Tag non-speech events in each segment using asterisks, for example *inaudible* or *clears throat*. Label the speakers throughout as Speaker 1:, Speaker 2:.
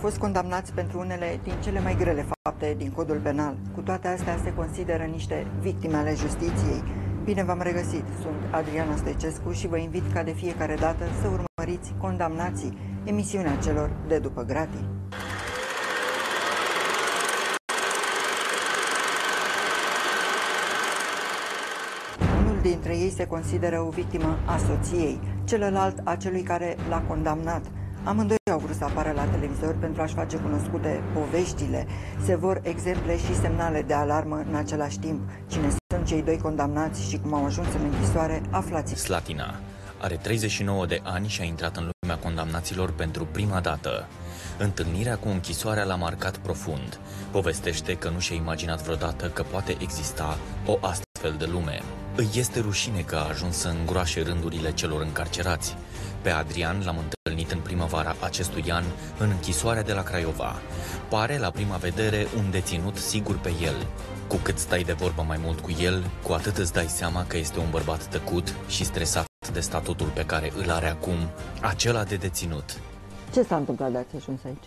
Speaker 1: fost condamnați pentru unele din cele mai grele fapte din codul penal. Cu toate astea se consideră niște victime ale justiției. Bine v-am regăsit, sunt Adriana Stoicescu și vă invit ca de fiecare dată să urmăriți Condamnații, emisiunea celor de după gratii. Unul dintre ei se consideră o victimă a soției, celălalt a celui care l-a condamnat – Amândoi au vrut să apară la televizor pentru a-și face cunoscute poveștile. Se vor exemple și semnale de alarmă în același timp. Cine sunt cei doi condamnați și cum au ajuns în închisoare, aflați.
Speaker 2: Slatina are 39 de ani și a intrat în lumea condamnaților pentru prima dată. Întâlnirea cu închisoarea l-a marcat profund. Povestește că nu și-a imaginat vreodată că poate exista o astfel de lume. Îi este rușine că a ajuns să îngroașe rândurile celor încarcerați. Pe Adrian l-am întâlnit în primăvara acestui an în închisoarea de la Craiova. Pare la prima vedere un deținut sigur pe el. Cu cât stai de vorbă mai mult cu el, cu atât îți dai seama că este un bărbat tăcut și stresat de statutul pe care îl are acum, acela de deținut.
Speaker 1: Ce s-a întâmplat de ați ajuns aici?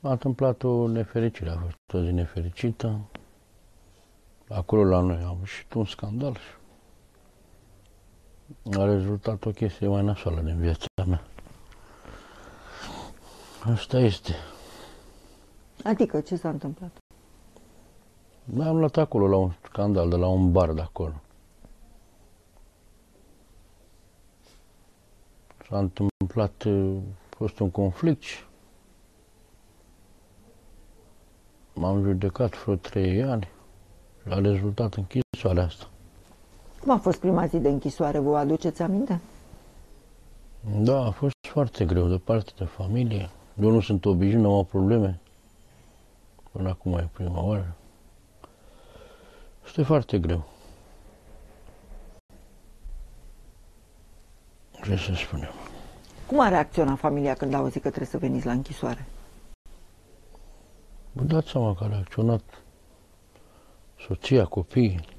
Speaker 3: A întâmplat o nefericire, a fost o zi nefericită. Acolo la noi am ieșit un scandal și a rezultat o chestie mai nasoală din viața mea. Asta este.
Speaker 1: Adică, ce s-a întâmplat?
Speaker 3: Am luat acolo la un scandal de la un bar de acolo. S-a întâmplat, a fost un conflict și m-am judecat vreo trei ani și a rezultat închisoarea asta.
Speaker 1: Cum a fost prima zi de închisoare? Vă aduceți aminte?
Speaker 3: Da, a fost foarte greu de parte de familie. Eu nu sunt obișnuit, nu am probleme. Până acum e prima oară. Este foarte greu. Ce să spunem?
Speaker 1: Cum a reacționat familia când a auzit că trebuie să veniți la închisoare?
Speaker 3: Vă dați seama că a reacționat soția, copiii.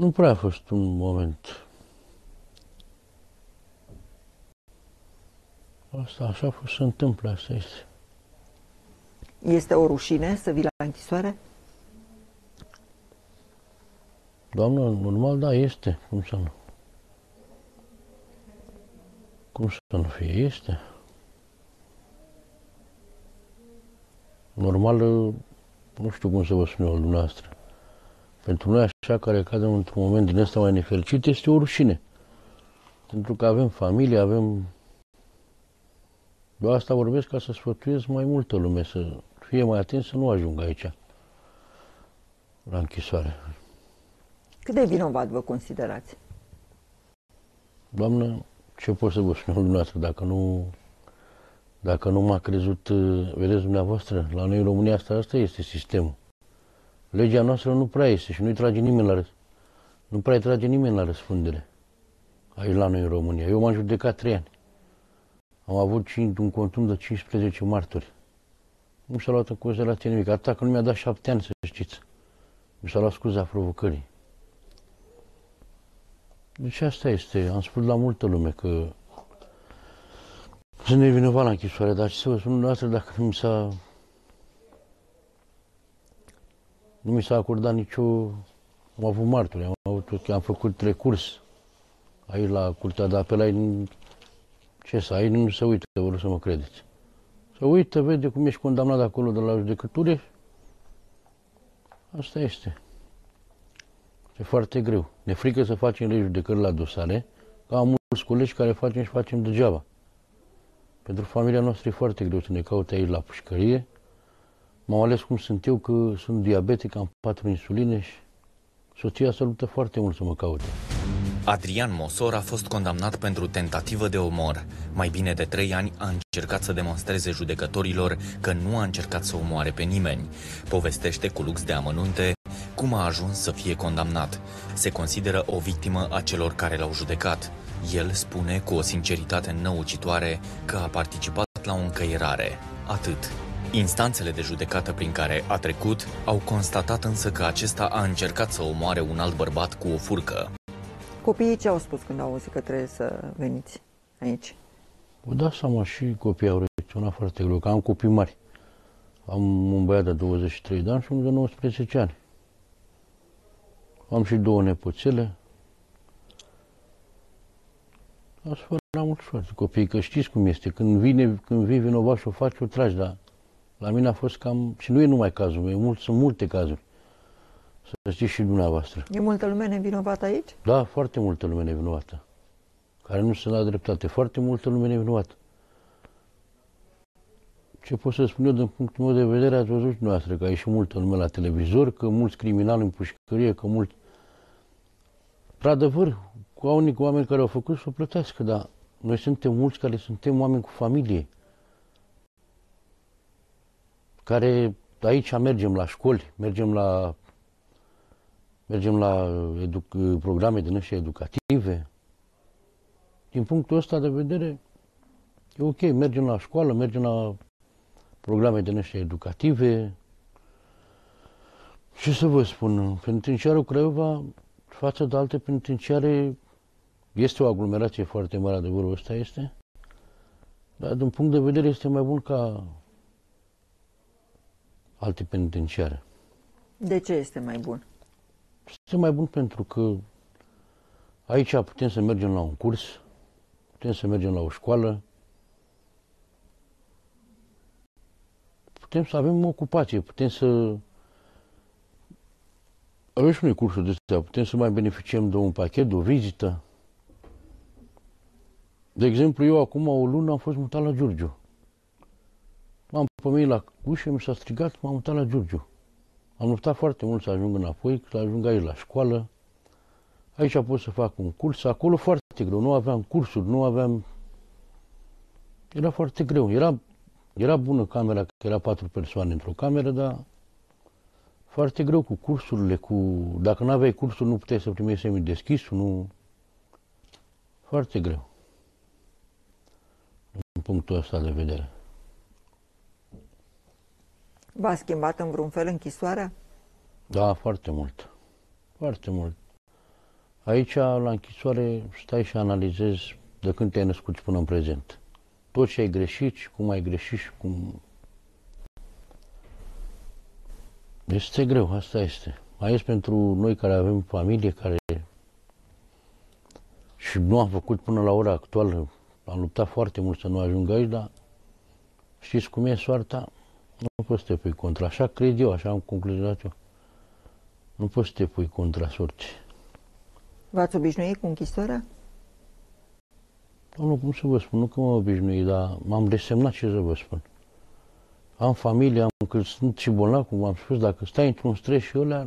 Speaker 3: Nu prea a fost un moment. Asta așa a fost, se întâmplă, asta este.
Speaker 1: Este o rușine să vii la închisoare?
Speaker 3: Doamnă, normal, da, este. Cum să nu? Cum să nu fie? Este. Normal, nu știu cum să vă spun eu dumneavoastră. Pentru noi, așa care cadem într-un moment din ăsta mai nefericit, este o rușine. Pentru că avem familie, avem... Eu asta vorbesc ca să sfătuiesc mai multă lume, să fie mai atent să nu ajungă aici, la închisoare.
Speaker 1: Cât de vinovat vă considerați?
Speaker 3: Doamnă, ce pot să vă spun dumneavoastră dacă nu, dacă nu m-a crezut, vedeți dumneavoastră, la noi în România asta, asta este sistemul. Legea noastră nu prea este și nu-i trage nimeni la răspundere. Nu prea îi trage nimeni la răspundere. Aici la noi în România. Eu m-am judecat trei ani. Am avut un contum de 15 martori. Nu s-a luat în considerație nimic. Atât că nu mi-a dat șapte ani, să știți. Mi s-a luat scuza provocării. Deci asta este. Am spus la multă lume că sunt nevinovat la închisoare, dar ce să vă spun dumneavoastră, dacă nu mi s-a nu mi s-a acordat nicio... Am avut martori, am, avut, am făcut recurs aici la Curtea de Apel, aici, ce să, aici nu se uită, vă să mă credeți. Se uită, vede cum ești condamnat acolo de la judecături. Asta este. E foarte greu. Ne frică să facem judecări la dosare, ca am mulți colegi care facem și facem degeaba. Pentru familia noastră e foarte greu să ne caute aici la pușcărie, M-am ales cum sunt eu, că sunt diabetic, am patru insuline și soția se luptă foarte mult să mă caute.
Speaker 2: Adrian Mosor a fost condamnat pentru tentativă de omor. Mai bine de trei ani a încercat să demonstreze judecătorilor că nu a încercat să omoare pe nimeni. Povestește cu lux de amănunte cum a ajuns să fie condamnat. Se consideră o victimă a celor care l-au judecat. El spune cu o sinceritate năucitoare că a participat la o încăierare. Atât. Instanțele de judecată prin care a trecut au constatat însă că acesta a încercat să omoare un alt bărbat cu o furcă.
Speaker 1: Copiii ce au spus când au auzit că trebuie să veniți aici?
Speaker 3: Vă dați seama și copiii au reacționat foarte greu, că am copii mari. Am un băiat de 23 de ani și unul de 19 ani. Am și două nepoțele. Asta fără la mult foarte copii, că știți cum este. Când vine, când vii vinovat și o faci, o tragi, dar la mine a fost cam, și nu e numai cazul meu, mult, sunt multe cazuri. Să știți și dumneavoastră.
Speaker 1: E multă lume nevinovată aici?
Speaker 3: Da, foarte multă lume nevinovată. Care nu se la dreptate. Foarte multă lume nevinovată. Ce pot să spun eu din punctul meu de vedere, ați văzut și dumneavoastră că a ieșit multă lume la televizor, că mulți criminali în pușcărie, că mulți... Într-adevăr, cu unii oameni care au făcut să plătească, dar noi suntem mulți care suntem oameni cu familie, care aici mergem la școli, mergem la mergem la edu- programe din ăștia educative. Din punctul ăsta de vedere, e ok, mergem la școală, mergem la programe din ăștia educative. Ce să vă spun, penitenciarul Craiova, față de alte penitenciare, este o aglomerație foarte mare, adevărul ăsta este, dar din punct de vedere este mai bun ca alte penitenciare.
Speaker 1: De ce este mai bun?
Speaker 3: Este mai bun pentru că aici putem să mergem la un curs, putem să mergem la o școală, putem să avem o ocupație, putem să avem și noi cursuri de astea, putem să mai beneficiem de un pachet, de o vizită. De exemplu, eu acum o lună am fost mutat la Giurgiu. M-am pomenit la ușă, mi s-a strigat, m-am mutat la Giurgiu. Am luptat foarte mult să ajung înapoi, să ajung aici la școală. Aici pot să fac un curs, acolo foarte greu, nu aveam cursuri, nu aveam... Era foarte greu, era, era bună camera, că era patru persoane într-o cameră, dar foarte greu cu cursurile, cu... Dacă nu aveai cursuri, nu puteai să primești semi deschis, nu... Foarte greu. În punctul ăsta de vedere.
Speaker 1: V-a schimbat în vreun fel închisoarea?
Speaker 3: Da, foarte mult. Foarte mult. Aici, la închisoare, stai și analizezi de când te-ai născut până în prezent. Tot ce ai greșit și cum ai greșit și cum... Este greu, asta este. Mai ales pentru noi care avem familie, care și nu am făcut până la ora actuală, am luptat foarte mult să nu ajung aici, dar știți cum e soarta? Nu poți să te pui contra. Așa cred eu, așa am concluzionat eu. Nu poți să te pui contra sorții.
Speaker 1: V-ați obișnuit cu închisoarea?
Speaker 3: Domnul, cum să vă spun, nu că m-am obișnuit, dar m-am desemnat ce să vă spun. Am familie, am că sunt și bolnav, cum am spus, dacă stai într-un stres și ăla,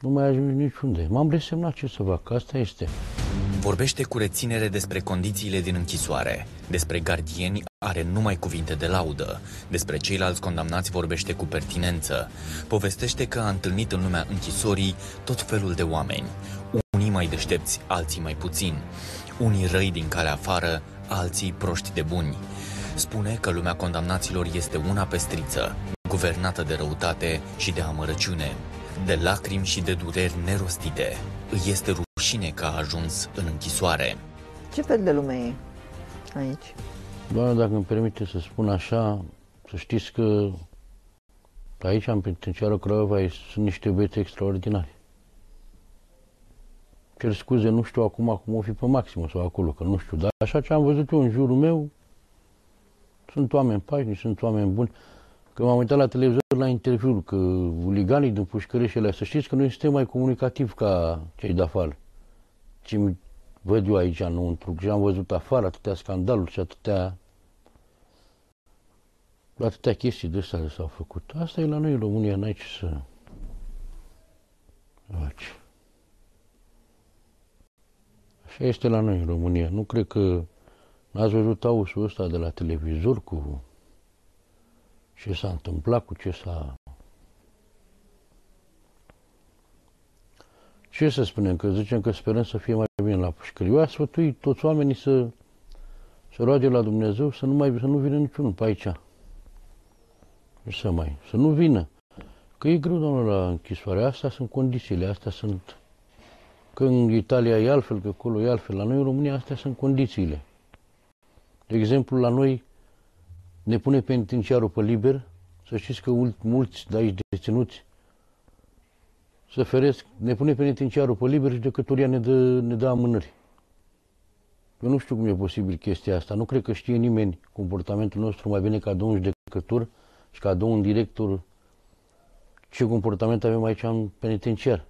Speaker 3: nu mai ajungi niciunde. M-am desemnat ce să fac, asta este.
Speaker 2: Vorbește cu reținere despre condițiile din închisoare, despre gardieni are numai cuvinte de laudă, despre ceilalți condamnați vorbește cu pertinență, povestește că a întâlnit în lumea închisorii tot felul de oameni, unii mai deștepți, alții mai puțini, unii răi din care afară, alții proști de buni. Spune că lumea condamnaților este una pestriță, guvernată de răutate și de amărăciune, de lacrimi și de dureri nerostite. Îi este rușine că a ajuns în închisoare.
Speaker 1: Ce fel de lume e aici?
Speaker 3: Doamne, dacă îmi permite să spun așa, să știți că aici, în penitenciarul Craiova, sunt niște băieți extraordinari. Cer scuze, nu știu acum cum o fi pe maximă sau acolo, că nu știu, dar așa ce am văzut eu în jurul meu, sunt oameni pașnici, sunt oameni buni. Că m-am uitat la televizor la interviuri, că liganii din pușcăreșele, să știți că noi suntem mai comunicativi ca cei de afară. Ce văd eu aici înăuntru, și am văzut afară atâtea scandaluri și atâtea atâtea chestii de astea s-au făcut. Asta e la noi în România, n-ai ce să faci. Așa este la noi în România. Nu cred că n-ați văzut ausul ăsta de la televizor cu ce s-a întâmplat, cu ce s-a... Ce să spunem? Că zicem că sperăm să fie mai bine la pușcărie. Eu aș sfătui toți oamenii să, să roage la Dumnezeu să nu, mai, să nu vină niciunul pe aici. Să mai, să nu vină. Că e greu, domnule, la închisoare. Astea sunt condițiile, astea sunt... Că în Italia e altfel, că acolo e altfel. La noi, în România, astea sunt condițiile. De exemplu, la noi ne pune penitenciarul pe liber, să știți că mulți de aici deținuți să feresc, ne pune penitenciarul pe liber și decătoria ne dă, ne dă amânări. Eu nu știu cum e posibil chestia asta. Nu cred că știe nimeni comportamentul nostru mai bine ca domnul judecător și ca domnul director ce comportament avem aici în penitenciar.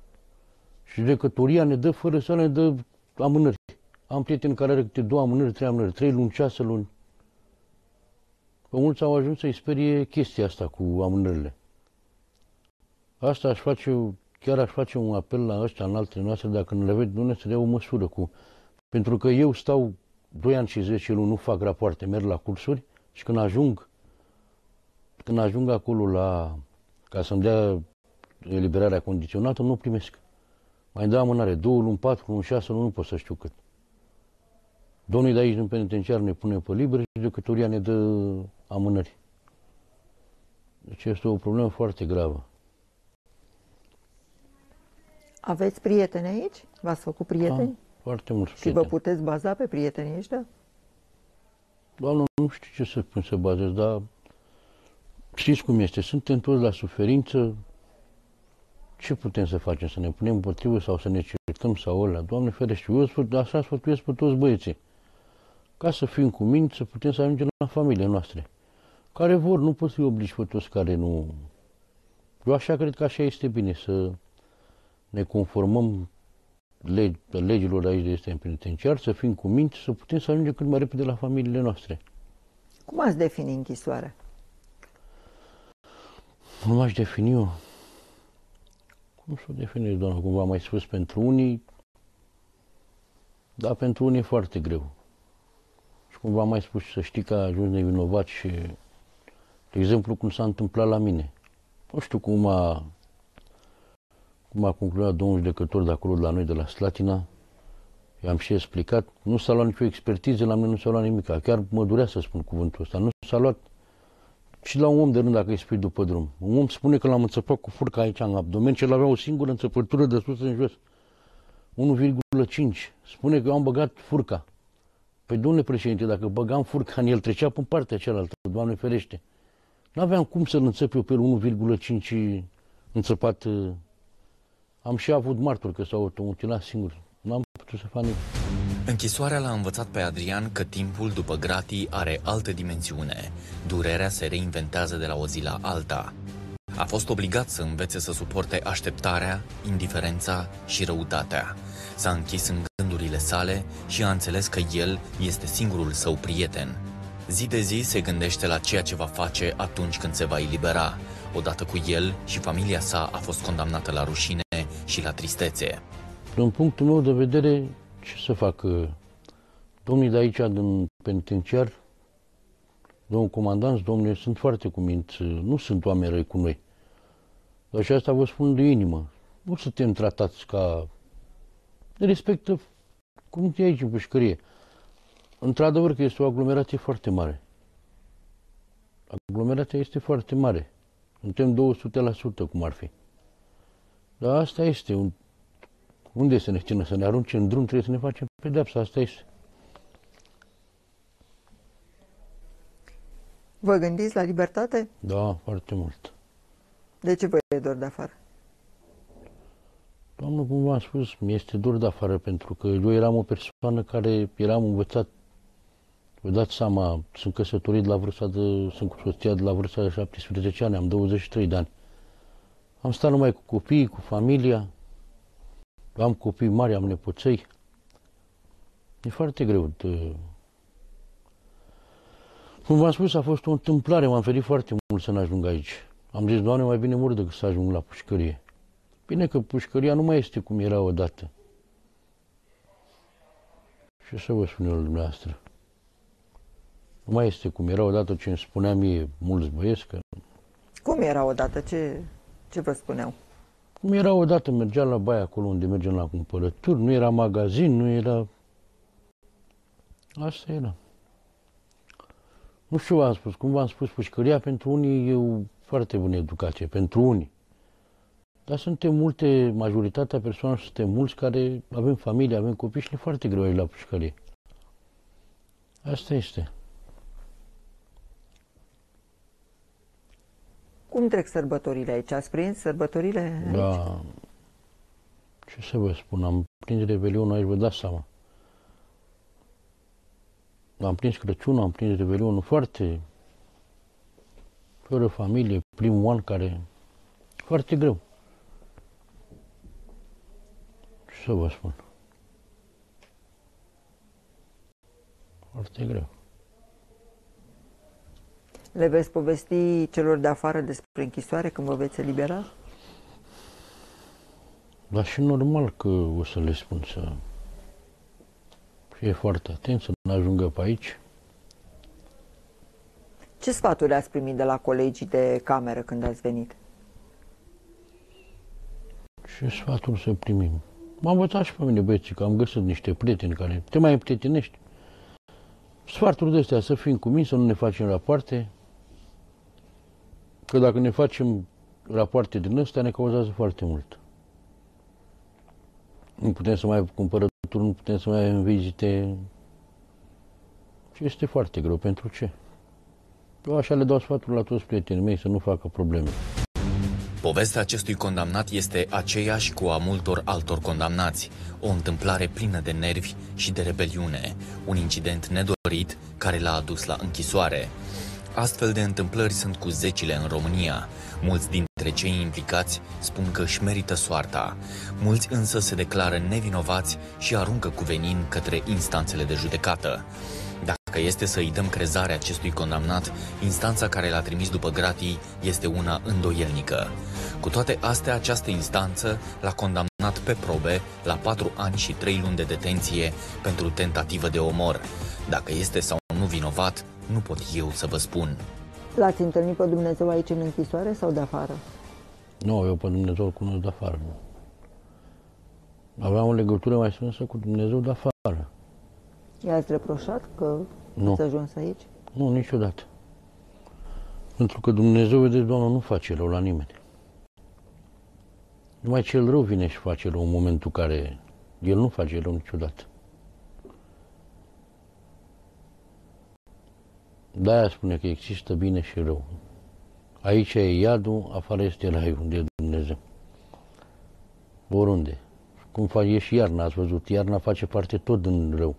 Speaker 3: Și judecătoria ne dă fără să ne dă amânări. Am prieteni care are câte două amânări, trei amânări, trei luni, șase luni. Pe mulți au ajuns să-i sperie chestia asta cu amânările. Asta aș face, chiar aș face un apel la ăștia în altele noastre, dacă nu le vede Dumnezeu să dea o măsură cu... Pentru că eu stau 2 ani și 10 luni, nu fac rapoarte, merg la cursuri și când ajung, când ajung acolo la, ca să-mi dea eliberarea condiționată, nu primesc. Mai dă amânare, două luni, patru luni, șase luni, nu pot să știu cât. Domnul de aici, în penitenciar, ne pune pe liber și judecătoria ne dă amânări. Deci este o problemă foarte gravă.
Speaker 1: Aveți prieteni aici? V-ați făcut prieteni? Am
Speaker 3: foarte mulți
Speaker 1: Și prieteni. vă puteți baza pe prietenii ăștia?
Speaker 3: Doamnă, nu știu ce să spun să bazez, dar știți cum este, suntem toți la suferință, ce putem să facem? Să ne punem împotrivă sau să ne certăm sau ăla? Doamne ferește, eu spun, așa sfătuiesc pe toți băieții. Ca să fim cu minte, să putem să ajungem la familiile noastre. Care vor, nu poți să-i obligi pe toți care nu... Eu așa cred că așa este bine, să ne conformăm legi, legilor aici de este în penitenciar, să fim cu minte, să putem să ajungem cât mai repede la familiile noastre.
Speaker 1: Cum ați defini închisoarea?
Speaker 3: Nu m-aș defini eu. Cum să o definez, doamnă, cum v-am mai spus, pentru unii, da, pentru unii e foarte greu. Și cum v-am mai spus, să știi că a ajuns nevinovat și, de exemplu, cum s-a întâmplat la mine. Nu știu cum a, cum a concludat domnul judecător de acolo, de la noi, de la Slatina. I-am și explicat, nu s-a luat nicio expertiză, la mine nu s-a luat nimic. Chiar mă durea să spun cuvântul ăsta. Nu s-a luat și la un om de rând dacă îi spui după drum. Un om spune că l-am înțăpat cu furca aici în abdomen și el avea o singură înțăpătură de sus în jos. 1,5. Spune că eu am băgat furca. Păi, domnule președinte, dacă băgam furca în el, trecea pe partea cealaltă, Doamne ferește. Nu aveam cum să-l înțep eu pe 1,5 înțăpat. Uh, am și avut martor că s-au automutilat singur. Nu am putut să fac nimic.
Speaker 2: Închisoarea l-a învățat pe Adrian că timpul după gratii are altă dimensiune. Durerea se reinventează de la o zi la alta. A fost obligat să învețe să suporte așteptarea, indiferența și răutatea. S-a închis în gândurile sale și a înțeles că el este singurul său prieten. Zi de zi se gândește la ceea ce va face atunci când se va elibera. Odată cu el și familia sa a fost condamnată la rușine și la tristețe.
Speaker 3: Din punctul meu de vedere, ce să fac? Domnii de aici, din penitenciar, domnul comandant, domnule, sunt foarte cuminți, nu sunt oameni răi cu noi. Dar și asta vă spun de inimă. Nu suntem tratați ca... De respectă cum e aici în pușcărie. Într-adevăr că este o aglomerație foarte mare. Aglomerația este foarte mare. Suntem 200% cum ar fi. Dar asta este un unde să ne țină, să ne arunce în drum, trebuie să ne facem pedepsa, asta este.
Speaker 1: Vă gândiți la libertate?
Speaker 3: Da, foarte mult.
Speaker 1: De ce vă e dor de afară?
Speaker 3: Doamnă, cum v-am spus, mi este dor de afară pentru că eu eram o persoană care eram învățat, vă dați seama, sunt căsătorit la vârsta de, sunt cu soția de la vârsta de 17 ani, am 23 de ani. Am stat numai cu copiii, cu familia, am copii mari, am nepoței. E foarte greu. De... Cum v-am spus, a fost o întâmplare, m-am ferit foarte mult să n-ajung aici. Am zis, Doamne, mai bine mor decât să ajung la pușcărie. Bine că pușcăria nu mai este cum era odată. Și să vă spun eu dumneavoastră. Nu mai este cum era odată ce îmi spunea mie mulți băieți că...
Speaker 1: Cum era odată? Ce, ce vă spuneau?
Speaker 3: Cum era odată, mergeam la baia acolo unde mergem la cumpărături, nu era magazin, nu era... Asta era. Nu știu v-am spus, cum v-am spus, pușcăria pentru unii e o foarte bună educație, pentru unii. Dar suntem multe, majoritatea persoanelor suntem mulți care avem familie, avem copii și ne foarte greu aici la pușcărie. Asta este.
Speaker 1: Cum trec sărbătorile aici? Ați prins sărbătorile aici?
Speaker 3: Da. Ce să vă spun, am prins Revelionul aici, vă dați seama. Am prins Crăciunul, am prins Revelionul foarte fără familie, primul an care foarte greu. Ce să vă spun? Foarte greu.
Speaker 1: Le veți povesti celor de afară despre închisoare când vă veți elibera?
Speaker 3: Dar și normal că o să le spun să fie foarte atent, să nu ajungă pe aici.
Speaker 1: Ce sfaturi ați primit de la colegii de cameră când ați venit?
Speaker 3: Ce sfaturi să primim? M-am învățat și pe mine, băieții, că am găsit niște prieteni care te mai împrietenești. Sfaturi de astea, să fim cu mine, să nu ne facem rapoarte, că dacă ne facem rapoarte din ăstea, ne cauzează foarte mult. Nu putem să mai cumpărături, nu putem să mai avem vizite. Și este foarte greu. Pentru ce? Eu așa le dau sfatul la toți prietenii mei să nu facă probleme.
Speaker 2: Povestea acestui condamnat este aceeași cu a multor altor condamnați. O întâmplare plină de nervi și de rebeliune. Un incident nedorit care l-a adus la închisoare. Astfel de întâmplări sunt cu zecile în România. Mulți dintre cei implicați spun că își merită soarta. Mulți însă se declară nevinovați și aruncă cu venin către instanțele de judecată. Dacă este să îi dăm crezare acestui condamnat, instanța care l-a trimis după gratii este una îndoielnică. Cu toate astea, această instanță l-a condamnat pe probe la 4 ani și 3 luni de detenție pentru tentativă de omor. Dacă este sau nu vinovat, nu pot eu să vă spun.
Speaker 1: L-ați întâlnit pe Dumnezeu aici în închisoare sau de afară?
Speaker 3: Nu, eu pe Dumnezeu îl cunosc de afară. Aveam o legătură mai strânsă cu Dumnezeu de afară.
Speaker 1: I-ați reproșat că
Speaker 3: Nu.
Speaker 1: ați ajuns aici?
Speaker 3: Nu, niciodată. Pentru că Dumnezeu, vedeți, Doamne, nu face rău la nimeni. Numai cel rău vine și face rău în momentul care El nu face rău niciodată. De-aia spune că există bine și rău. Aici e iadul, afară este raiul, unde e Dumnezeu. Oriunde. Cum face și iarna, ați văzut, iarna face parte tot din rău.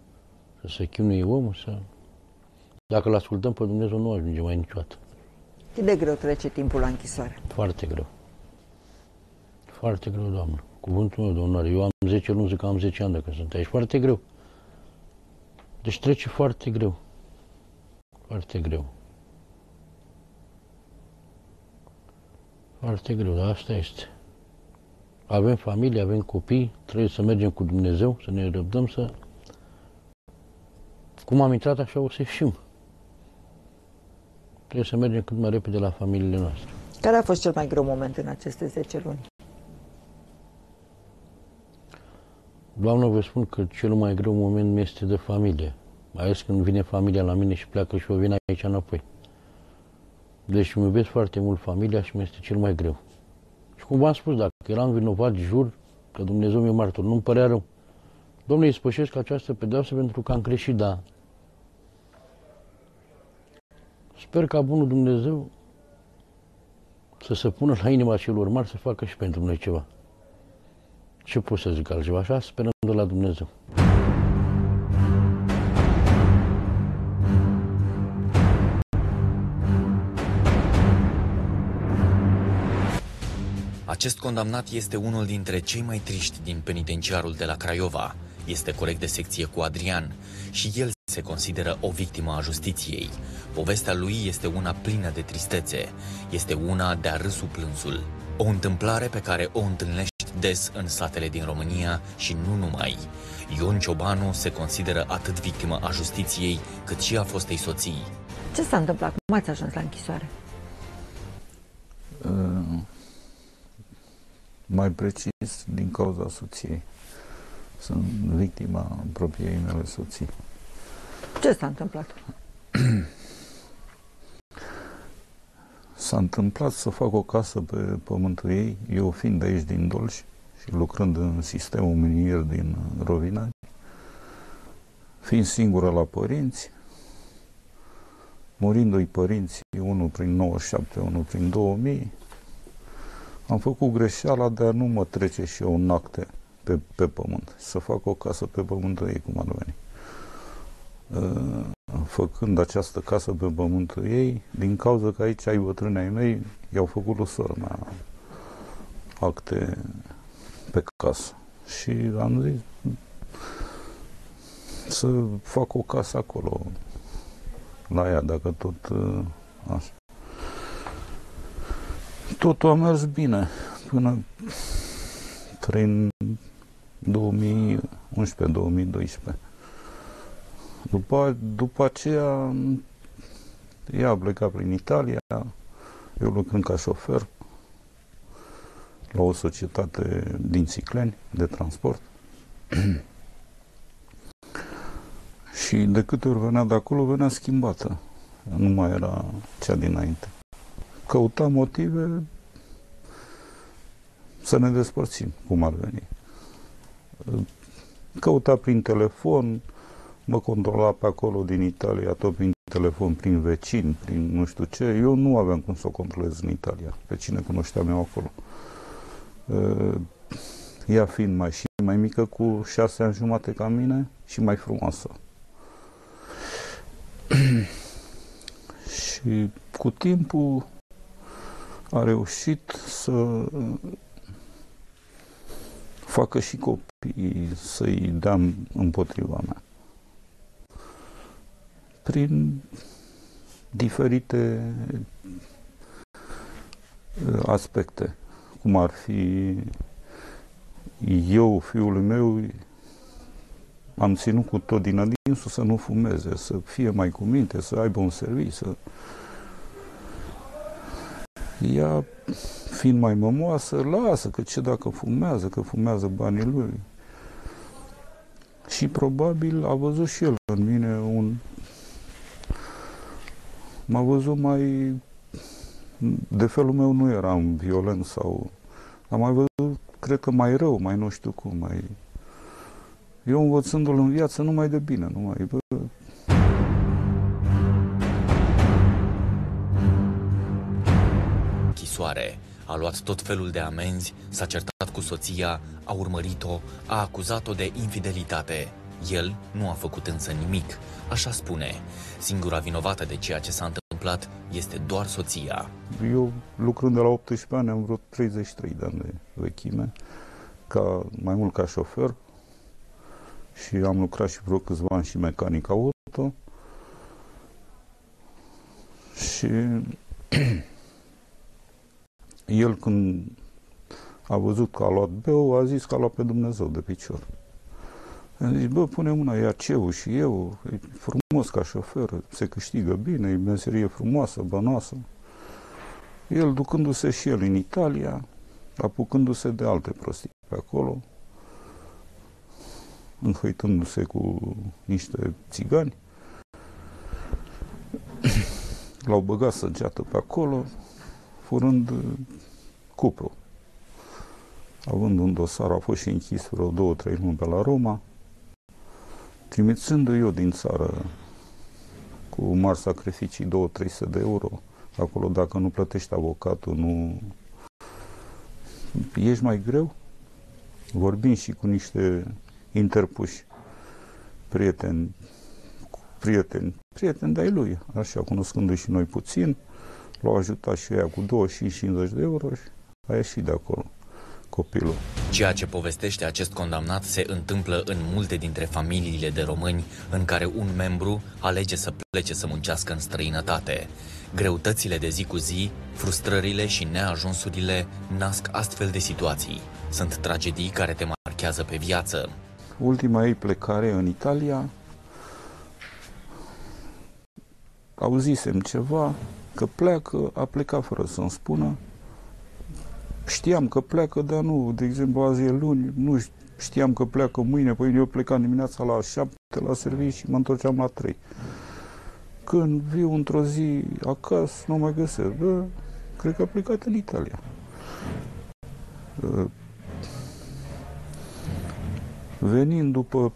Speaker 3: Să se chinuie omul, să... Dacă îl ascultăm pe Dumnezeu, nu ajungem mai niciodată.
Speaker 1: Cât de greu trece timpul la închisoare?
Speaker 3: Foarte greu. Foarte greu, Doamnă. Cuvântul meu, Doamnă, eu am 10 luni, zic că am 10 ani dacă sunt aici. Foarte greu. Deci trece foarte greu. Foarte greu. Foarte greu, dar asta este. Avem familie, avem copii, trebuie să mergem cu Dumnezeu, să ne răbdăm, să... Cum am intrat, așa o să ieșim. Trebuie să mergem cât mai repede la familiile noastre.
Speaker 1: Care a fost cel mai greu moment în aceste 10 luni?
Speaker 3: Doamnă, vă spun că cel mai greu moment mi este de familie. Mai ales când vine familia la mine și pleacă și eu vin aici înapoi. Deci îmi iubesc foarte mult familia și mi este cel mai greu. Și cum v-am spus, dacă eram vinovat, jur că Dumnezeu mi-e martor, nu-mi părea rău. Domnule, îi spășesc această pedeapsă pentru că am greșit, da. Sper ca bunul Dumnezeu să se pună la inima celor mari să facă și pentru noi ceva. Ce pot să zic altceva? Așa sperăm de la Dumnezeu.
Speaker 2: Acest condamnat este unul dintre cei mai triști din penitenciarul de la Craiova. Este corect de secție cu Adrian și el se consideră o victimă a justiției. Povestea lui este una plină de tristețe. Este una de a râsul plânsul. O întâmplare pe care o întâlnești des în satele din România și nu numai. Ion Ciobanu se consideră atât victimă a justiției, cât și a fostei soții.
Speaker 1: Ce s-a întâmplat? Cum ați ajuns la închisoare?
Speaker 4: Uh, mai precis, din cauza soției. Sunt victima propriei mele soții.
Speaker 1: Ce s-a întâmplat? *clears throat*
Speaker 4: S-a întâmplat să fac o casă pe pământul ei, eu fiind de aici din Dolj și lucrând în sistemul minier din Rovina, fiind singură la părinți, murindu-i părinții, unul prin 97, unul prin 2000, am făcut greșeala de a nu mă trece și eu în acte pe, pe pământ, să fac o casă pe pământul ei, cum ar veni. Uh, făcând această casă pe pământul ei, din cauza că aici ai bătrânii ai mei, i-au făcut lui sora mea acte pe casă. Și am zis să fac o casă acolo, la ea, dacă tot uh, așa. Totul a mers bine până prin 2011-2012. După, după aceea, ea a plecat prin Italia, eu lucrând ca șofer la o societate din Țicleni de transport. și de câte ori venea de acolo, venea schimbată. Nu mai era cea dinainte. Căuta motive să ne despărțim, cum ar veni. Căuta prin telefon, mă controla pe acolo din Italia, tot prin telefon, prin vecini, prin nu știu ce. Eu nu aveam cum să o controlez în Italia, pe cine cunoșteam eu acolo. Uh, ea fiind mai și mai mică cu șase ani jumate ca mine și mai frumoasă. *clears throat* și cu timpul a reușit să facă și copiii să-i dea împotriva mea. Prin diferite uh, aspecte, cum ar fi eu, fiul meu, am ținut cu tot din adinsul să nu fumeze, să fie mai cu minte, să aibă un serviciu, să... Ea, fiind mai mămoasă, lasă, că ce dacă fumează, că fumează banii lui. Și probabil a văzut și el în mine un m-a văzut mai... De felul meu nu eram violent sau... Am mai văzut, cred că mai rău, mai nu știu cum, mai... Eu învățându-l în viață nu mai de bine, nu mai... Bă,
Speaker 2: Chisoare. A luat tot felul de amenzi, s-a certat cu soția, a urmărit-o, a acuzat-o de infidelitate. El nu a făcut însă nimic, așa spune. Singura vinovată de ceea ce s-a întâmplat este doar soția.
Speaker 4: Eu, lucrând de la 18 ani, am vreo 33 de ani de vechime, ca, mai mult ca șofer și am lucrat și vreo câțiva ani și mecanic auto și *clears throat* el când a văzut că a luat beu, a zis că a luat pe Dumnezeu de picior. Am zis, bă, pune mâna, ia ceu și eu, e frumos ca șofer, se câștigă bine, e meserie frumoasă, bănoasă. El ducându-se și el în Italia, apucându-se de alte prostii pe acolo, înhăitându-se cu niște țigani, *clears throat* l-au băgat săgeată pe acolo, furând cupru. Având un dosar, a fost și închis vreo două, trei luni pe la Roma, trimițându eu din țară cu mari sacrificii 2-300 de euro, acolo dacă nu plătești avocatul, nu... Ești mai greu? Vorbim și cu niște interpuși prieteni, prieteni, prieteni de-ai lui, așa, cunoscându-i și noi puțin, l-au ajutat și ea cu 25-50 de euro și a ieșit de acolo copilul.
Speaker 2: Ceea ce povestește acest condamnat se întâmplă în multe dintre familiile de români în care un membru alege să plece să muncească în străinătate. Greutățile de zi cu zi, frustrările și neajunsurile nasc astfel de situații. Sunt tragedii care te marchează pe viață.
Speaker 4: Ultima ei plecare în Italia, auzisem ceva, că pleacă, a plecat fără să-mi spună, știam că pleacă, dar nu, de exemplu, azi e luni, nu știam că pleacă mâine, păi eu plecam dimineața la 7 la serviciu și mă întorceam la 3. Când viu într-o zi acasă, nu mai găsesc. Bă, cred că a plecat în Italia. Venind după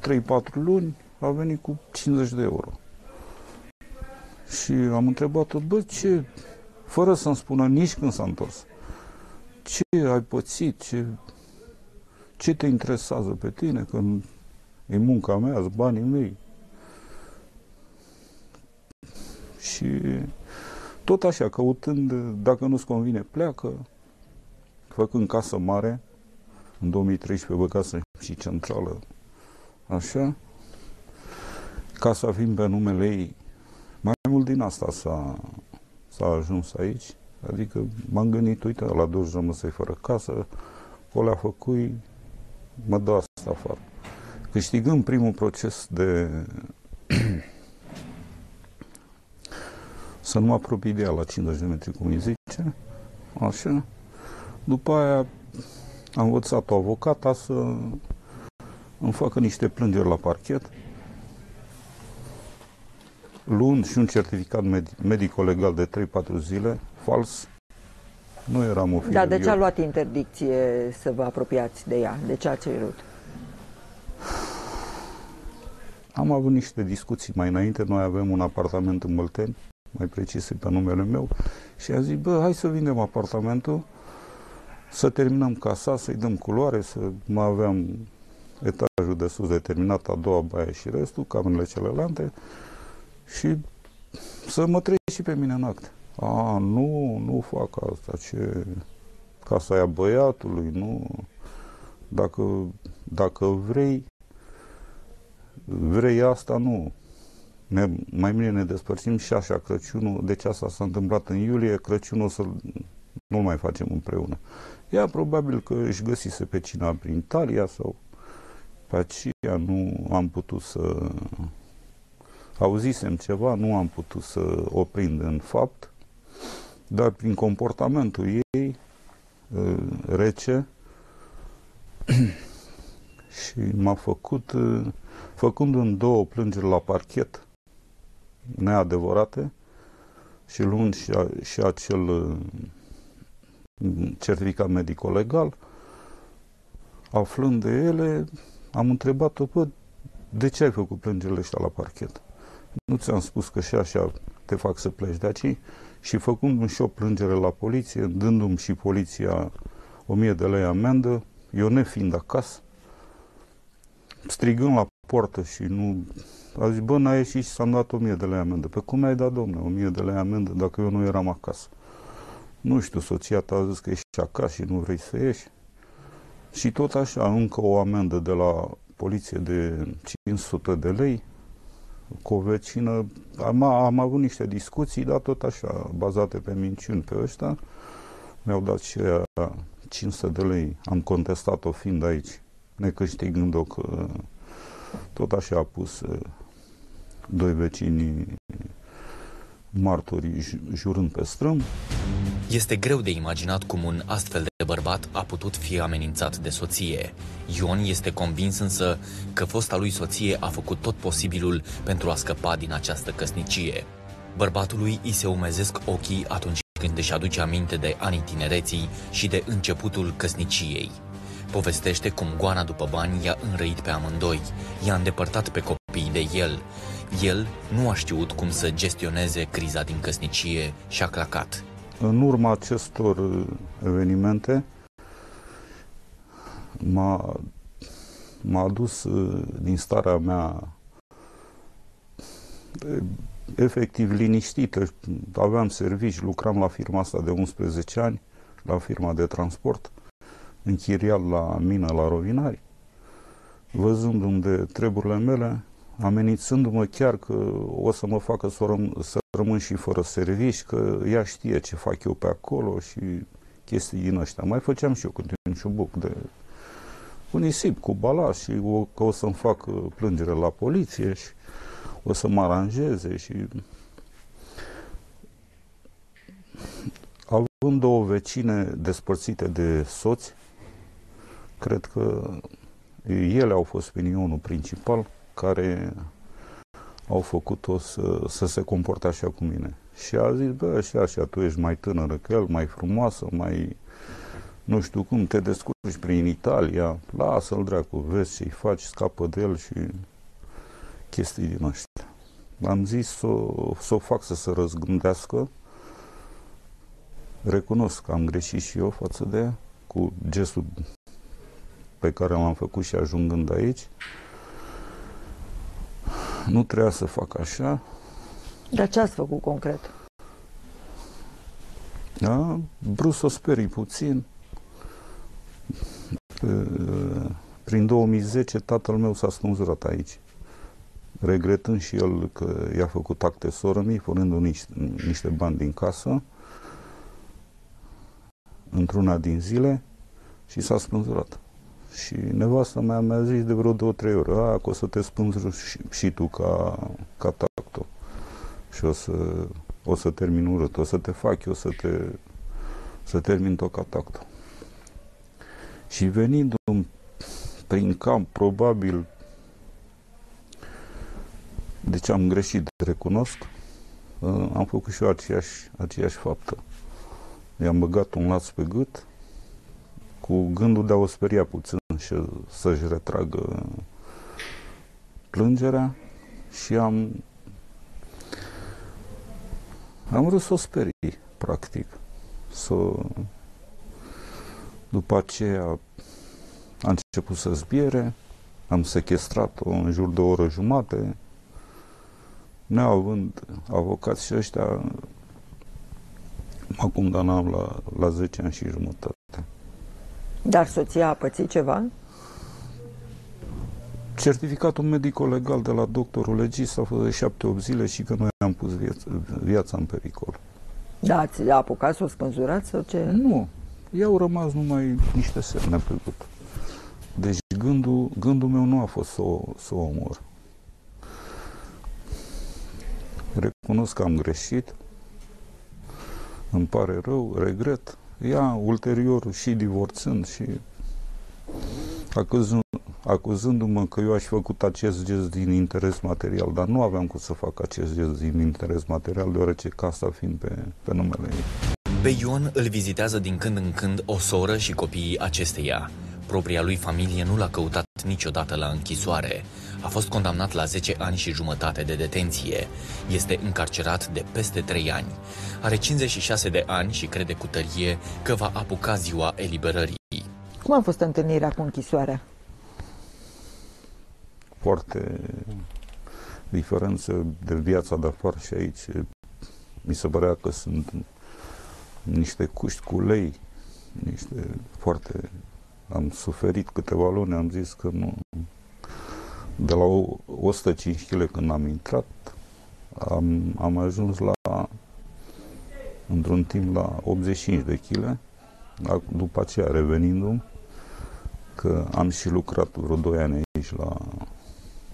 Speaker 4: 3-4 luni, a venit cu 50 de euro. Și am întrebat-o, bă, ce, fără să-mi spună nici când s-a întors, ce ai pățit, ce, ce te interesează pe tine, că e munca mea, sunt banii mei. Și tot așa, căutând, dacă nu-ți convine, pleacă, făcând casă mare, în 2013 casă și centrală, așa, casa fiind pe numele ei, mai mult din asta s-a, s-a ajuns aici, adică m-am gândit, uite, la 20 rămăsei fără casă, o le-a făcut, mă dă asta afară. Câștigând primul proces de *clears throat* să nu mă apropii de ea la 50 de metri, cum îi zice, așa. După aia am învățat o avocata să îmi facă niște plângeri la parchet, luând și un certificat med- medico-legal de 3-4 zile, fals, nu eram o
Speaker 1: Da, de ce a luat interdicție să vă apropiați de ea? De ce a cerut?
Speaker 4: Am avut niște discuții mai înainte, noi avem un apartament în Mălteni, mai precis pe numele meu, și a zis, bă, hai să vindem apartamentul, să terminăm casa, să-i dăm culoare, să mai aveam etajul de sus determinat, a doua baie și restul, camerele celelalte, și să mă treci și pe mine în acte. A, nu, nu fac asta, ce... Casa aia băiatului, nu... Dacă, dacă vrei, vrei asta, nu. Ne, mai bine ne despărțim și așa Crăciunul, deci asta s-a întâmplat în iulie, Crăciunul să nu mai facem împreună. Ea probabil că își găsise pe cineva prin Italia sau pe aceea nu am putut să auzisem ceva, nu am putut să o prind în fapt, dar prin comportamentul ei uh, rece *clears throat* și m-a făcut, uh, făcând două plângeri la parchet neadevărate și luând și, a, și acel uh, certificat medico-legal, aflând de ele, am întrebat-o, bă, de ce ai făcut plângerile ăștia la parchet? Nu ți-am spus că și așa te fac să pleci de aici? Și făcându-mi și o plângere la poliție, dându-mi și poliția o mie de lei amendă, eu nefiind acasă, strigând la poartă și nu... A zis, bă, n-ai ieșit și s-am dat o mie de lei amendă. Pe cum ai dat, domne, o mie de lei amendă dacă eu nu eram acasă? Nu știu, soția ta a zis că ești acasă și nu vrei să ieși. Și tot așa, încă o amendă de la poliție de 500 de lei, cu o vecină. Am, am avut niște discuții, dar tot așa, bazate pe minciuni pe ăștia. Mi-au dat și aia 500 de lei. Am contestat-o fiind aici, necâștigând-o că tot așa a pus uh, doi vecini martorii jurând pe strâm.
Speaker 2: Este greu de imaginat cum un astfel de bărbat a putut fi amenințat de soție. Ion este convins însă că fosta lui soție a făcut tot posibilul pentru a scăpa din această căsnicie. Bărbatului îi se umezesc ochii atunci când își aduce aminte de anii tinereții și de începutul căsniciei. Povestește cum goana după bani i-a înrăit pe amândoi, i-a îndepărtat pe copii de el. El nu a știut cum să gestioneze criza din căsnicie și a clacat.
Speaker 4: În urma acestor evenimente m-a, m-a adus uh, din starea mea efectiv liniștită. Aveam servici, lucram la firma asta de 11 ani, la firma de transport, închiriat la mină la Rovinari, văzându-mi de treburile mele, amenințându-mă chiar că o să mă facă să, răm- să rămân și fără servici, că ea știe ce fac eu pe acolo și chestii din ăștia. Mai făceam și eu câte un șubuc de cu nisip, cu balast și o, că o să-mi fac plângere la poliție și o să mă aranjeze și având două vecine despărțite de soți, cred că ele au fost pinionul principal care au făcut-o să, să se comporte așa cu mine. Și a zis, bă, așa, așa, tu ești mai tânără că el, mai frumoasă, mai, nu știu cum, te descurci prin Italia, lasă-l dracu, vezi ce-i faci, scapă de el și chestii din astea. am zis să, să o fac să se răzgândească. Recunosc că am greșit și eu față de ea, cu gestul pe care l-am făcut și ajungând aici. Nu trebuia să fac așa.
Speaker 1: Dar ce ați făcut concret?
Speaker 4: Da? Vrut să o sperii puțin. Prin 2010 tatăl meu s-a spânzurat aici regretând și el că i-a făcut acte soră mii, punându niște, niște bani din casă într-una din zile și s-a spânzurat. Și nevasta mea mi-a zis de vreo două, trei ori, a, că o să te spânzuri și, și tu ca, ca tacto. Și o să, o să termin urât, o să te fac eu să te să termin tot ca tacto. Și venind prin camp, probabil deci am greșit, recunosc. Uh, am făcut și eu aceeași, aceeași faptă. I-am băgat un laț pe gât cu gândul de a o speria puțin și să-și retragă plângerea și am am vrut să o sperii, practic. Să... După aceea a început să zbiere, am sequestrat-o în jur de o oră jumate, neavând avocați și ăștia, mă condamnam la, la 10 ani și jumătate.
Speaker 1: Dar soția a pățit ceva?
Speaker 4: Certificatul medico-legal de la doctorul legist a fost de 7-8 zile și că noi am pus viața, viața în pericol.
Speaker 1: Da, ați apucat să o spânzurați sau ce?
Speaker 4: Nu. I-au rămas numai niște semne pe gât. Deci gândul, gândul meu nu a fost să o, să o omor. Recunosc că am greșit, îmi pare rău, regret. Ea, ulterior, și divorțând și acuzând, acuzându-mă că eu aș făcut acest gest din interes material, dar nu aveam cum să fac acest gest din interes material, deoarece casa fiind pe, pe numele ei.
Speaker 2: Pe Ion îl vizitează din când în când o soră și copiii acesteia. Propria lui familie nu l-a căutat niciodată la închisoare. A fost condamnat la 10 ani și jumătate de detenție. Este încarcerat de peste 3 ani. Are 56 de ani și crede cu tărie că va apuca ziua eliberării.
Speaker 1: Cum a fost întâlnirea cu închisoarea?
Speaker 4: Foarte diferență de viața de afară și aici. Mi se părea că sunt niște cuști cu lei, niște foarte... Am suferit câteva luni, am zis că nu, de la 105 kg când am intrat, am, am ajuns la, într-un timp, la 85 de kg. După aceea, revenindu că am și lucrat vreo 2 ani aici la,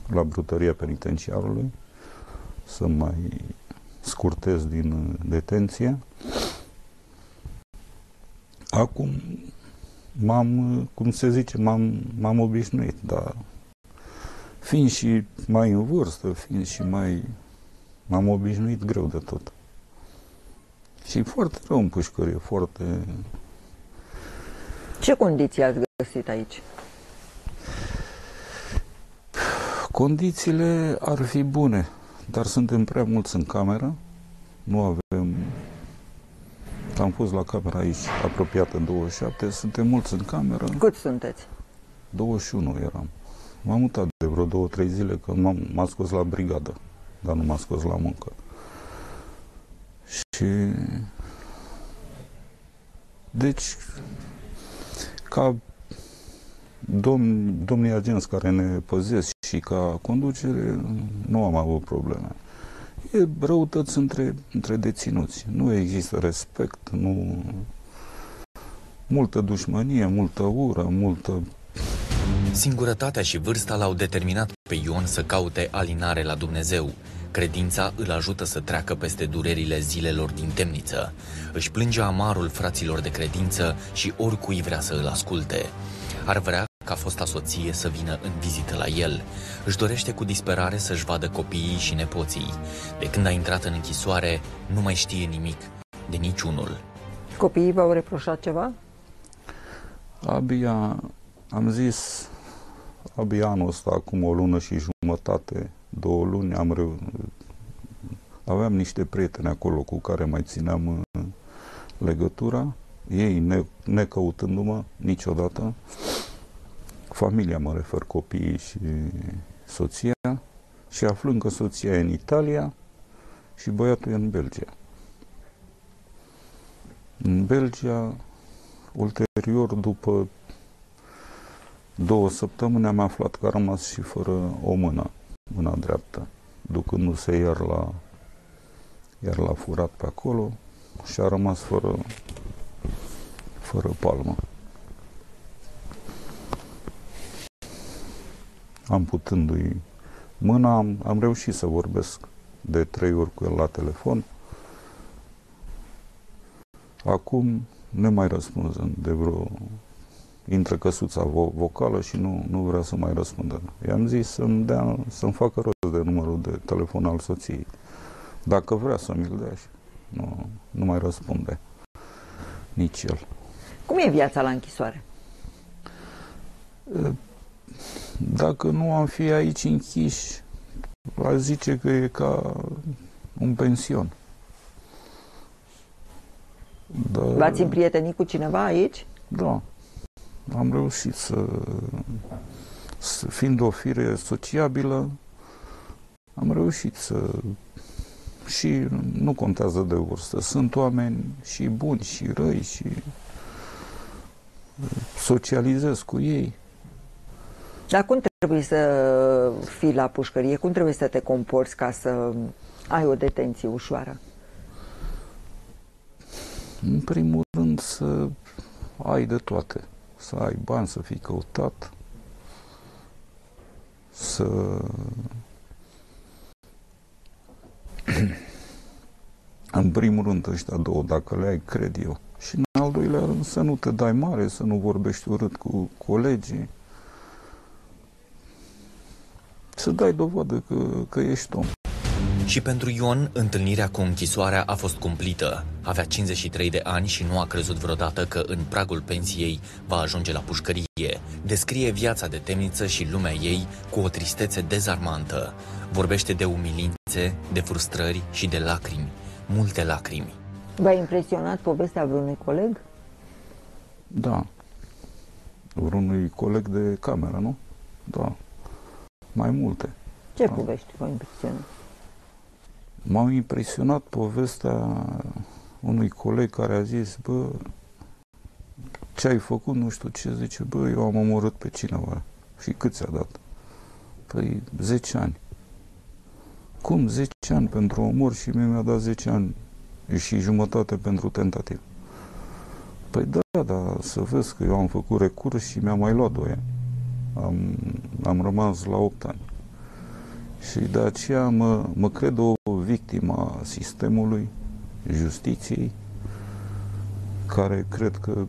Speaker 4: la brutăria penitenciarului, să mai scurtez din detenție. Acum m-am, cum se zice, m-am, m-am obișnuit, dar fiind și mai în vârstă, fiind și mai... M-am obișnuit greu de tot. Și foarte rău în pușcărie, foarte...
Speaker 1: Ce condiții ați găsit aici?
Speaker 4: Condițiile ar fi bune, dar suntem prea mulți în cameră. Nu avem... Am fost la camera aici, apropiată 27, suntem mulți în cameră.
Speaker 1: Cât sunteți?
Speaker 4: 21 eram. M-am mutat de vreo două, trei zile că m-am, m-a scos la brigadă, dar nu m-a scos la muncă. Și... Deci, ca domn, domnii agenți care ne păzesc și ca conducere, nu am avut probleme. E răutăți între, între deținuți. Nu există respect, nu... Multă dușmănie, multă ură, multă
Speaker 2: Singurătatea și vârsta l-au determinat pe Ion să caute alinare la Dumnezeu. Credința îl ajută să treacă peste durerile zilelor din temniță. Își plânge amarul fraților de credință și oricui vrea să îl asculte. Ar vrea ca fosta soție să vină în vizită la el. Își dorește cu disperare să-și vadă copiii și nepoții. De când a intrat în închisoare, nu mai știe nimic de niciunul.
Speaker 1: Copiii v-au reproșat ceva?
Speaker 4: Abia am zis, abia anul ăsta, acum o lună și jumătate, două luni, am, reu- Aveam niște prieteni acolo cu care mai țineam uh, legătura, ei ne, necăutându-mă niciodată, familia mă refer, copiii și soția, și aflând că soția e în Italia și băiatul e în Belgia. În Belgia, ulterior, după două săptămâni, am aflat că a rămas și fără o mână, mâna dreaptă, ducându-se iar la, iar l-a furat pe acolo și a rămas fără, fără palmă. Am putându-i mâna, am, am reușit să vorbesc de trei ori cu el la telefon. Acum, ne mai răspunzând de vreo intră căsuța vo- vocală și nu, nu vrea să mai răspundă. I-am zis să-mi, dea, să-mi facă rost de numărul de telefon al soției. Dacă vrea să mi-l dea și nu, nu mai răspunde. Nici el.
Speaker 1: Cum e viața la închisoare?
Speaker 4: Dacă nu am fi aici închiși, aș zice că e ca un pension.
Speaker 1: Dar, V-ați împrietenit cu cineva aici?
Speaker 4: Da. Am reușit să, să, fiind o fire sociabilă, am reușit să și nu contează de vârstă. Sunt oameni și buni și răi și socializez cu ei.
Speaker 1: Dar cum trebuie să fii la pușcărie? Cum trebuie să te comporți ca să ai o detenție ușoară?
Speaker 4: În primul rând să ai de toate. Să ai bani, să fii căutat, să *clears throat* în primul rând ăștia două, dacă le ai, cred eu. Și în al doilea rând să nu te dai mare, să nu vorbești urât cu colegii, să dai dovadă că, că ești om.
Speaker 2: Și pentru Ion, întâlnirea cu închisoarea a fost cumplită. Avea 53 de ani și nu a crezut vreodată că în pragul pensiei va ajunge la pușcărie. Descrie viața de temniță și lumea ei cu o tristețe dezarmantă. Vorbește de umilințe, de frustrări și de lacrimi. Multe lacrimi.
Speaker 1: V-a impresionat povestea vreunui coleg?
Speaker 4: Da. Vreunui coleg de cameră, nu? Da. Mai multe.
Speaker 1: Ce da. povești v-au impresionat?
Speaker 4: M-a impresionat povestea unui coleg care a zis, bă, ce ai făcut, nu știu ce, zice, bă, eu am omorât pe cineva. Și cât ți-a dat? Păi 10 ani. Cum 10 ani pentru omor și mie mi-a dat 10 ani și jumătate pentru tentativ? Păi da, dar să vezi că eu am făcut recurs și mi-a mai luat 2 ani. Am, am rămas la 8 ani. Și de aceea mă, mă cred o victimă a sistemului, justiției, care cred că,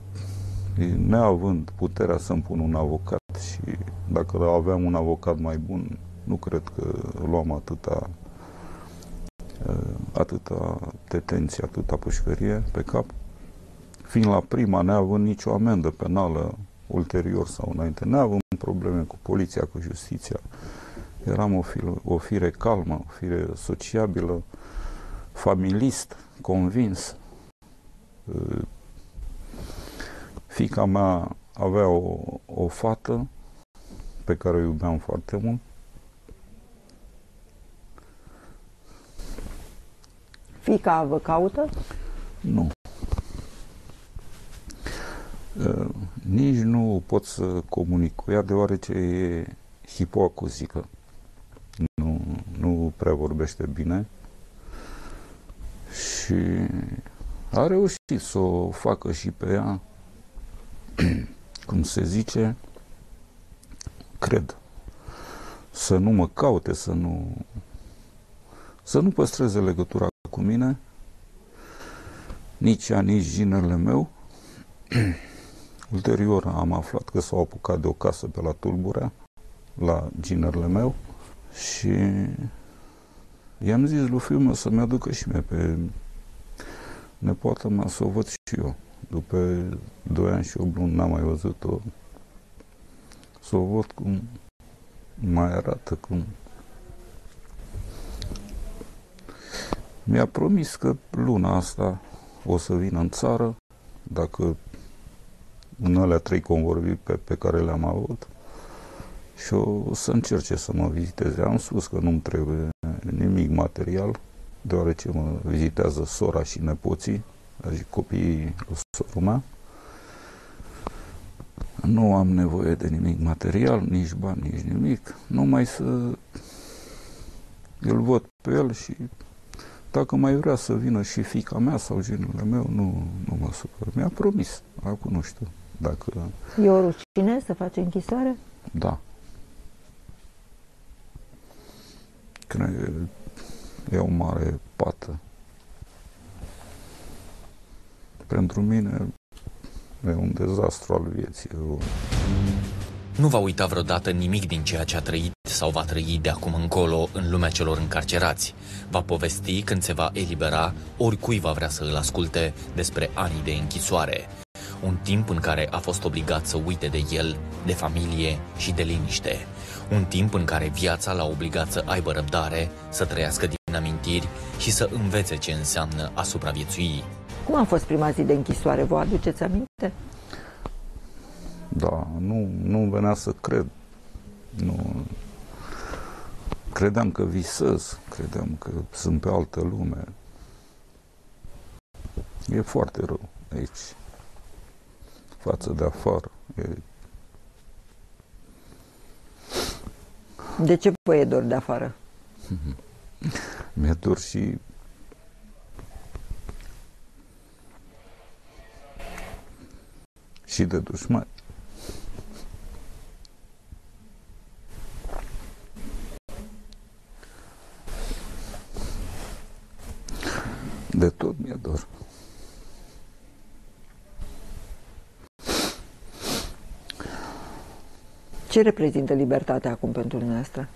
Speaker 4: neavând puterea să-mi pun un avocat și dacă aveam un avocat mai bun, nu cred că luam atâta atâta detenție, atâta pușcărie pe cap, fiind la prima, neavând nicio amendă penală ulterior sau înainte, neavând probleme cu poliția, cu justiția, Eram o, fire, o fire calmă, o fire sociabilă, familist, convins. Fica mea avea o, o fată pe care o iubeam foarte mult.
Speaker 1: Fica vă caută?
Speaker 4: Nu. nici nu pot să comunic cu ea, deoarece e hipoacuzică nu prea vorbește bine și a reușit să o facă și pe ea, *clears throat* cum se zice, cred, să nu mă caute, să nu să nu păstreze legătura cu mine, nici ea, nici ginerele meu. *clears throat* Ulterior am aflat că s-au apucat de o casă pe la Tulburea, la ginerele meu, și i-am zis lui fiul meu să-mi aducă și mie pe nepoată mea să o văd și eu. După 2 ani și 8 luni n-am mai văzut-o. Să o văd cum mai arată, cum... Mi-a promis că luna asta o să vină în țară, dacă în alea trei convorbiri pe, pe care le-am avut, și o să încerce să mă viziteze. Am spus că nu-mi trebuie nimic material, deoarece mă vizitează sora și nepoții, și copiii lui mea. Nu am nevoie de nimic material, nici bani, nici nimic, numai să îl văd pe el și dacă mai vrea să vină și fica mea sau genul meu, nu, nu mă supăr. Mi-a promis, acum nu știu dacă...
Speaker 1: E o rușine să face închisoare?
Speaker 4: Da. Cred e o mare pată. Pentru mine e un dezastru al vieții.
Speaker 2: Nu va uita vreodată nimic din ceea ce a trăit sau va trăi de acum încolo în lumea celor încarcerați. Va povesti când se va elibera oricui va vrea să îl asculte despre anii de închisoare. Un timp în care a fost obligat să uite de el, de familie și de liniște. Un timp în care viața l-a obligat să aibă răbdare, să trăiască din amintiri și să învețe ce înseamnă a supraviețui.
Speaker 1: Cum a fost prima zi de închisoare? Vă aduceți aminte?
Speaker 4: Da, nu, nu venea să cred. Nu. Credeam că visez, credeam că sunt pe altă lume. E foarte rău aici, față de afară. E...
Speaker 1: De ce vă e dor de afară? *laughs*
Speaker 4: Mi-e dor și și de dușmani. De tot mi-e dor.
Speaker 1: Ce reprezintă libertatea acum pentru dumneavoastră?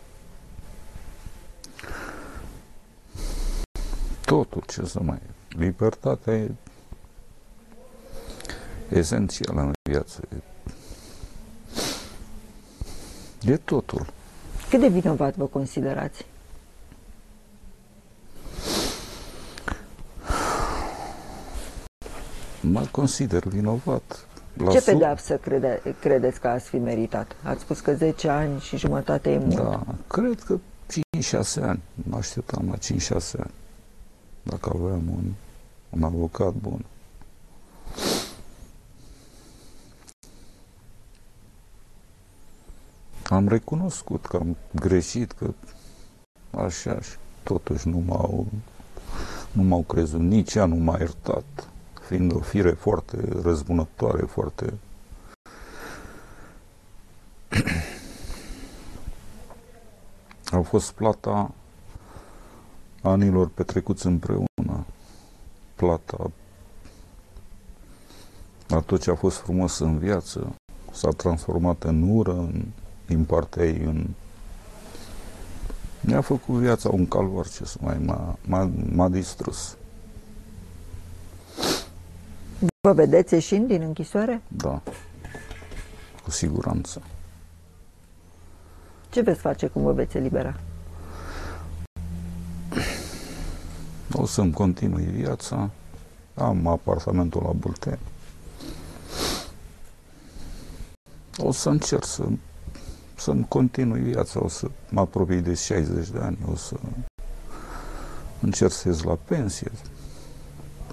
Speaker 4: Totul ce să mai... Libertatea e esențială în viață. E totul.
Speaker 1: Cât de vinovat vă considerați?
Speaker 4: Mă consider vinovat.
Speaker 1: La Ce pedeapsă crede, credeți că ați fi meritat? Ați spus că 10 ani și jumătate e mult.
Speaker 4: Da, cred că 5-6 ani. Mă așteptam la 5-6 ani. Dacă aveam un, un avocat bun. Am recunoscut că am greșit, că așa și totuși nu m-au, nu m-au crezut, nici ea nu m-a iertat, fiind o fire foarte răzbunătoare, foarte... *clears throat* Au fost plata anilor petrecuți împreună, plata a tot ce a fost frumos în viață, s-a transformat în ură, în din partea ei în... Mi-a făcut viața un calvar, ce să mai m-a, m-a, m-a distrus.
Speaker 1: Vă vedeți ieșind din închisoare?
Speaker 4: Da, cu siguranță.
Speaker 1: Ce veți face cum vă veți elibera?
Speaker 4: O să-mi continui viața. Am apartamentul la Bulteni. O să încerc să să-mi continui viața, o să mă apropii de 60 de ani, o să încerc să ies la pensie,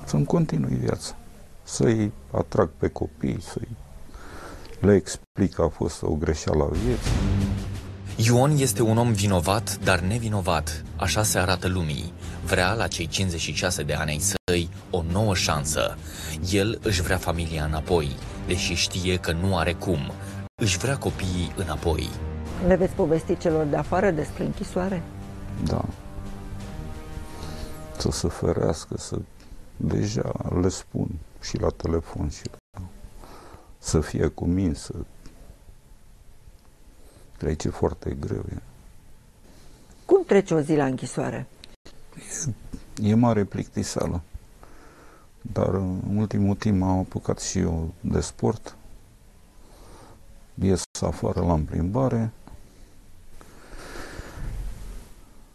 Speaker 4: să-mi continui viața, să-i atrag pe copii, să-i le explic că a fost o greșeală a vieții.
Speaker 2: Ion este un om vinovat, dar nevinovat. Așa se arată lumii. Vrea la cei 56 de ani ai săi o nouă șansă. El își vrea familia înapoi, deși știe că nu are cum își vrea copiii înapoi.
Speaker 1: Le veți povesti celor de afară despre închisoare?
Speaker 4: Da. Să se ferească, să... Deja le spun și la telefon și la... Să fie cu mine, să... Aici e foarte greu. E.
Speaker 1: Cum trece o zi la închisoare?
Speaker 4: E, e mare plictisală. Dar în ultimul timp am apucat și eu de sport ies afară la plimbare,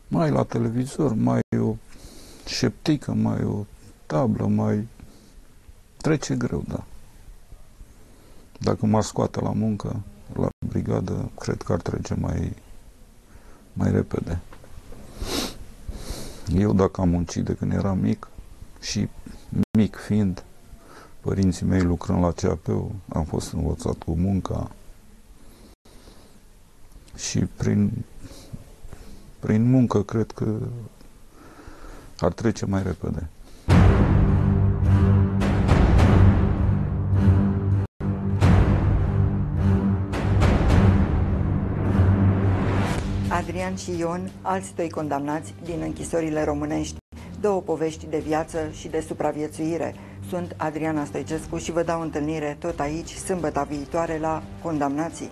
Speaker 4: mai la televizor, mai eu șeptică, mai o tablă, mai trece greu, da. Dacă m-ar scoate la muncă, la brigadă, cred că ar trece mai, mai repede. Eu dacă am muncit de când eram mic și mic fiind, părinții mei lucrând la CAP, am fost învățat cu munca și prin, prin muncă cred că ar trece mai repede.
Speaker 5: Adrian și Ion, alți doi condamnați din închisorile românești. Două povești de viață și de supraviețuire. Sunt Adriana Stoicescu și vă dau întâlnire tot aici, sâmbătă viitoare, la Condamnații.